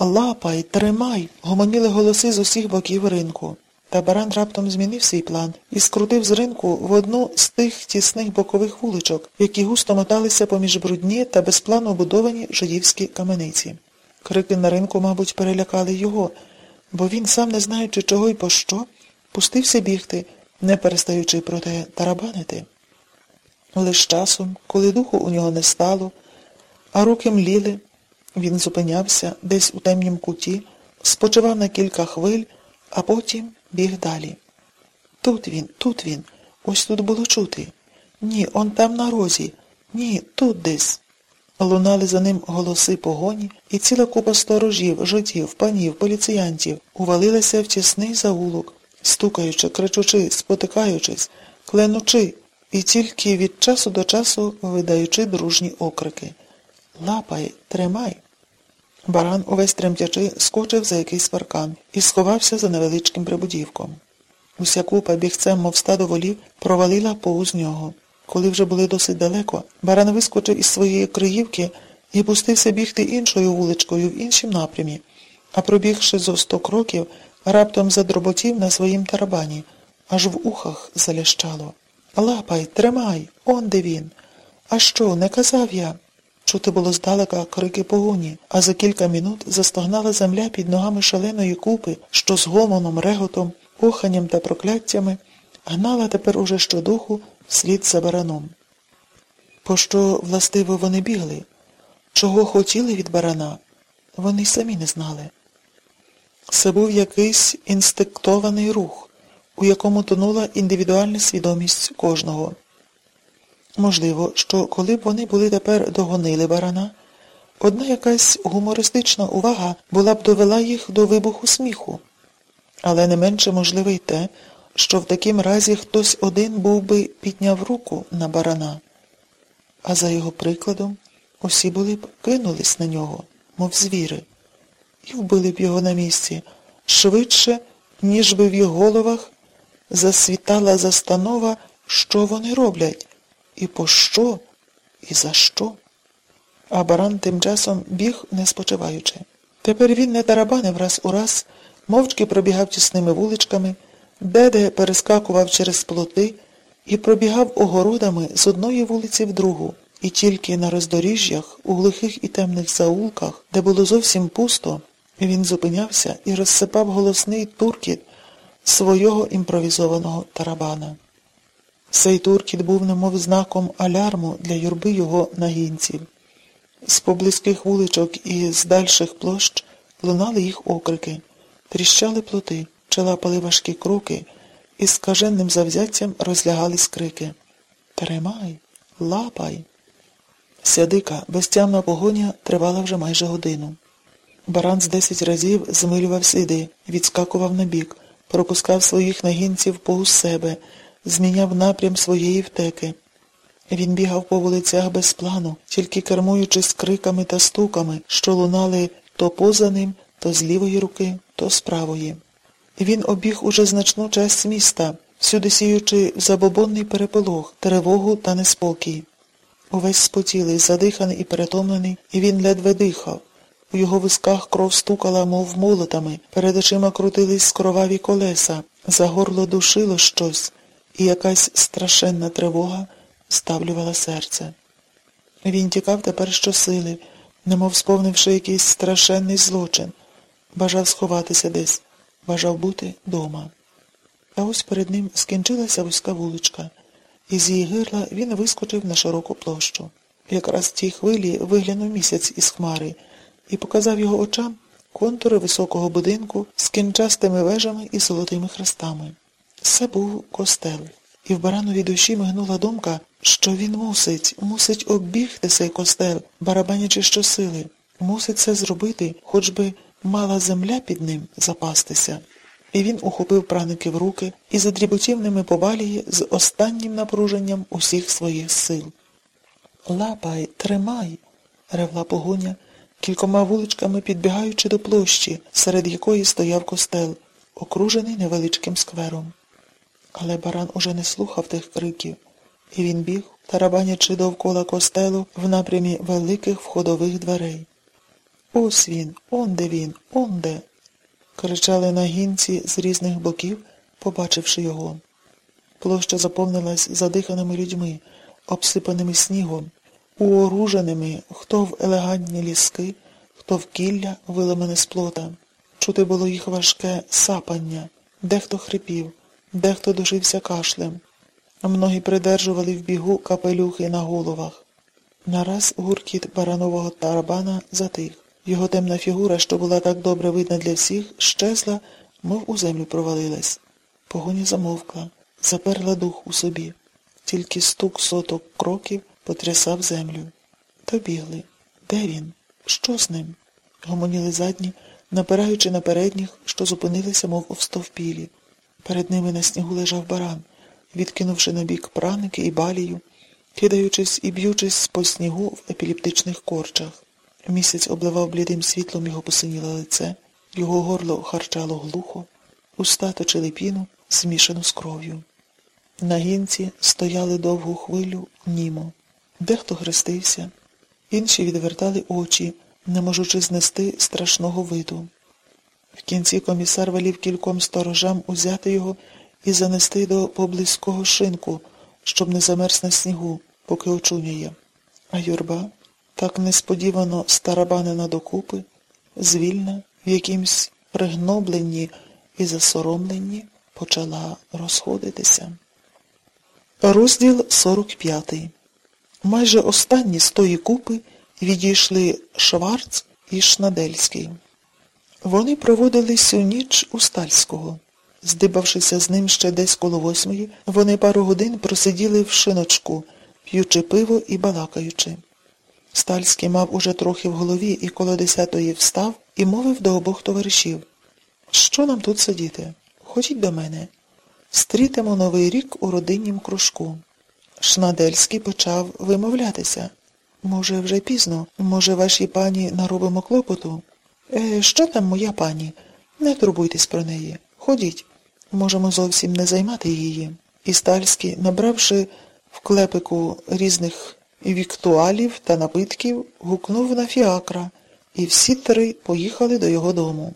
Лапай, тримай. гомоніли голоси з усіх боків ринку. Та баран раптом змінив свій план і скрутив з ринку в одну з тих тісних бокових вуличок, які густо моталися поміж брудні та безпланно будовані жидівські камениці. Крики на ринку, мабуть, перелякали його, бо він, сам не знаючи чого й по що, пустився бігти, не перестаючи проте тарабанити. Лиш часом, коли духу у нього не стало, а руки мліли, він зупинявся десь у темнім куті, спочивав на кілька хвиль, а потім біг далі. Тут він, тут він, ось тут було чути. Ні, он там на розі. Ні, тут десь. Лунали за ним голоси погоні, і ціла купа сторожів, житів, панів, поліціянтів увалилася в тісний заулок, стукаючи, кричучи, спотикаючись, кленучи, і тільки від часу до часу видаючи дружні окрики. Лапай, тримай. Баран, увесь тремтячи, скочив за якийсь паркан і сховався за невеличким прибудівком. Уся купа бігцем, мов стадо волів, провалила повз нього. Коли вже були досить далеко, баран вискочив із своєї криївки і пустився бігти іншою вуличкою в іншім напрямі, а пробігши зо сто кроків, раптом задроботів на своїм тарабані, аж в ухах залящало. Лапай, тримай, он де він. А що, не казав я? Чути було здалека крики погоні, а за кілька минут застогнала земля під ногами шаленої купи, що з гомоном, реготом, оханням та прокляттями гнала тепер уже щодуху вслід за бараном. Пощо, властиво, вони бігли? Чого хотіли від барана? Вони й самі не знали. Це був якийсь інстинктований рух, у якому тонула індивідуальна свідомість кожного. Можливо, що коли б вони були тепер догонили барана, одна якась гумористична увага була б довела їх до вибуху сміху, але не менше можливе й те, що в такім разі хтось один був би підняв руку на барана, а за його прикладом усі були б кинулись на нього, мов звіри, і вбили б його на місці швидше, ніж би в їх головах засвітала застанова, що вони роблять. І по що, і за що? А баран тим часом біг, не спочиваючи. Тепер він не тарабанив раз у раз, мовчки пробігав тісними вуличками, деде перескакував через плоти і пробігав огородами з одної вулиці в другу. І тільки на роздоріжжях, у глухих і темних заулках, де було зовсім пусто, він зупинявся і розсипав голосний туркіт свого імпровізованого тарабана. Цей туркіт був немов знаком алярму для юрби його нагінців. З поблизьких вуличок і з дальших площ лунали їх окрики, тріщали плоти, челапали важкі кроки і з каженним завзяттям розлягались крики. Тримай, лапай. Сядика, безтямна погоня тривала вже майже годину. Баран з десять разів змилював сліди, відскакував на бік, пропускав своїх нагінців повз себе зміняв напрям своєї втеки. Він бігав по вулицях без плану, тільки кермуючись криками та стуками, що лунали то поза ним, то з лівої руки, то з правої. Він обіг уже значну часть міста, всюди сіючи забобонний переполох, тривогу та неспокій. Увесь спотілий, задиханий і перетомлений, і він ледве дихав. У його висках кров стукала, мов молотами, перед очима крутились кроваві колеса, за горло душило щось і якась страшенна тривога ставлювала серце. Він тікав тепер щосили, немов сповнивши якийсь страшенний злочин, бажав сховатися десь, бажав бути дома. А ось перед ним скінчилася вузька вуличка, і з її гирла він вискочив на широку площу. Якраз в тій хвилі виглянув місяць із хмари і показав його очам контури високого будинку з кінчастими вежами і золотими хрестами. Це був костел, і в барановій душі мигнула думка, що він мусить, мусить оббігти цей костел, барабанячи щосили, мусить це зробити, хоч би мала земля під ним запастися. І він ухопив праники в руки і задріботів ними повалії з останнім напруженням усіх своїх сил. Лапай, тримай, ревла погоня, кількома вуличками підбігаючи до площі, серед якої стояв костел, окружений невеличким сквером. Але баран уже не слухав тих криків, і він біг, тарабанячи довкола костелу в напрямі великих входових дверей. Ось він, он де він, он де. Кричали нагінці з різних боків, побачивши його. Площа заповнилась задиханими людьми, обсипаними снігом, уоруженими, хто в елегантні ліски, хто в кілля, виламане з плота. Чути було їх важке сапання, дехто хрипів, дехто душився кашлем. Многі придержували в бігу капелюхи на головах. Нараз гуркіт баранового тарабана затих. Його темна фігура, що була так добре видна для всіх, щезла, мов у землю провалилась. Погоня замовкла, заперла дух у собі. Тільки стук соток кроків потрясав землю. Та. Де він? Що з ним? Гомоніли задні, напираючи на передніх, що зупинилися, мов овстовпілі. Перед ними на снігу лежав баран, відкинувши на бік праники і балію, кидаючись і б'ючись по снігу в епіліптичних корчах. Місяць обливав блідим світлом його посиніле лице, його горло харчало глухо, уста точили піну, змішану з кров'ю. На гінці стояли довгу хвилю німо. Дехто хрестився, інші відвертали очі, не можучи знести страшного виду. В кінці комісар велів кільком сторожам узяти його і занести до поблизького шинку, щоб не замерз на снігу, поки очуняє. А юрба, так несподівано старабанена докупи, звільна, в якимсь пригнобленні і засоромленні, почала розходитися. Розділ 45 Майже останні з тої купи відійшли Шварц і Шнадельський. Вони проводили всю ніч у Стальського. Здибавшися з ним ще десь коло восьмої, вони пару годин просиділи в шиночку, п'ючи пиво і балакаючи. Стальський мав уже трохи в голові і коло десятої встав і мовив до обох товаришів. Що нам тут сидіти? Ходіть до мене. Стрітимо новий рік у родиннім кружку. Шнадельський почав вимовлятися. Може, вже пізно, може, вашій пані наробимо клопоту? Е, що там, моя пані? Не турбуйтесь про неї. Ходіть. Можемо зовсім не займати її. І Стальський, набравши в клепику різних віктуалів та напитків, гукнув на фіакра, і всі три поїхали до його дому.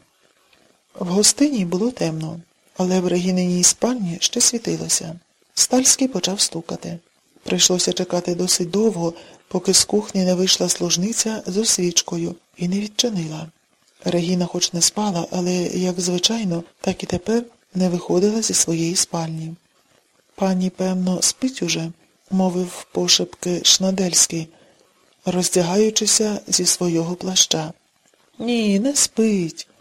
В гостині було темно, але в Регіниній спальні ще світилося. Стальський почав стукати. Прийшлося чекати досить довго, поки з кухні не вийшла служниця з освічкою і не відчинила. Регіна хоч не спала, але, як звичайно, так і тепер не виходила зі своєї спальні. Пані, певно, спить уже, мовив пошепки Шнадельський, роздягаючися зі свого плаща. Ні, не спить.